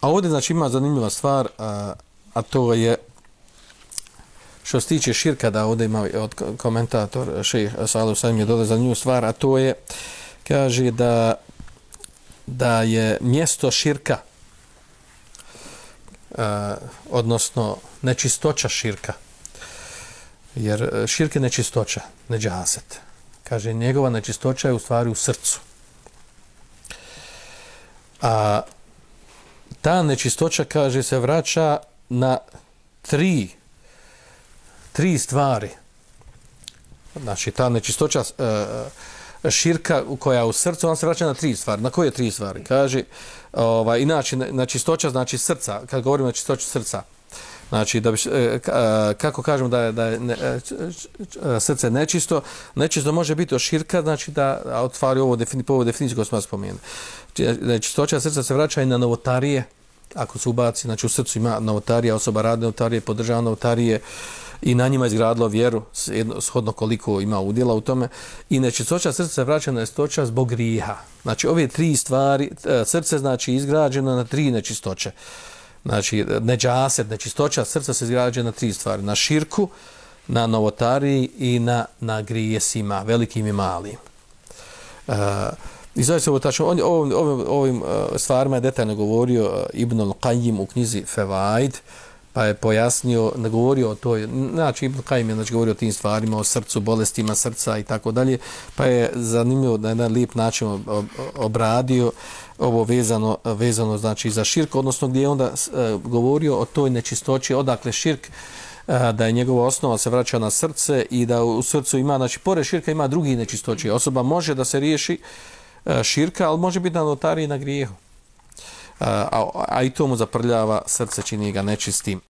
A ovdje znači ima zanimljiva stvar, a, a to je što se tiče širka, da ovdje ima e, od komentator šejh Salu Salim je dodao zanimljivu stvar, a to je, kaže da da je mjesto širka a, odnosno nečistoća širka jer e, širke je nečistoća neđaset kaže njegova nečistoća je u stvari u srcu. A ta nečistoća, kaže, se vraća na tri, tri stvari. Znači, ta nečistoća e, širka koja je u srcu, ona se vraća na tri stvari. Na koje tri stvari? Kaže, ovaj, inače, nečistoća znači srca, kad govorimo o nečistoću srca, Znači, da bi, e, e, kako kažemo da je, da je ne, e, e, srce nečisto, nečisto može biti od širka, znači da otvari ovo defini, po ovo definiciju koju smo spomenuli. Čistoća srca se vraća i na novotarije, ako se ubaci, znači u srcu ima novotarija, osoba radi novotarije, podržava novotarije i na njima izgradilo vjeru, shodno koliko ima udjela u tome. I nečistoća srca se vraća na nečistoća zbog griha. Znači ove tri stvari, srce znači izgrađeno na tri nečistoće. Znači neđaset, nečistoća srca se izgrađuje na tri stvari. Na širku, na novotariji i na, na grijesima, velikim i malim. E, I zove se ovo tačno, on ovim, ovim, ovim e, stvarima je detaljno govorio e, Ibn al-Qayyim u knjizi Fevaid, pa je pojasnio, nagovorio o toj, znači Ibn Kajim je znači, govorio o tim stvarima, o srcu, bolestima srca i tako dalje, pa je zanimljivo da je na lijep način obradio ovo vezano, vezano znači za širk, odnosno gdje je onda e, govorio o toj nečistoći, odakle širk, e, da je njegova osnova se vraća na srce i da u srcu ima, znači pored širka ima drugi nečistoći. Osoba može da se riješi e, širka, ali može biti na notariji na grijehu. A, a, i to mu zaprljava srce, čini ga nečistim.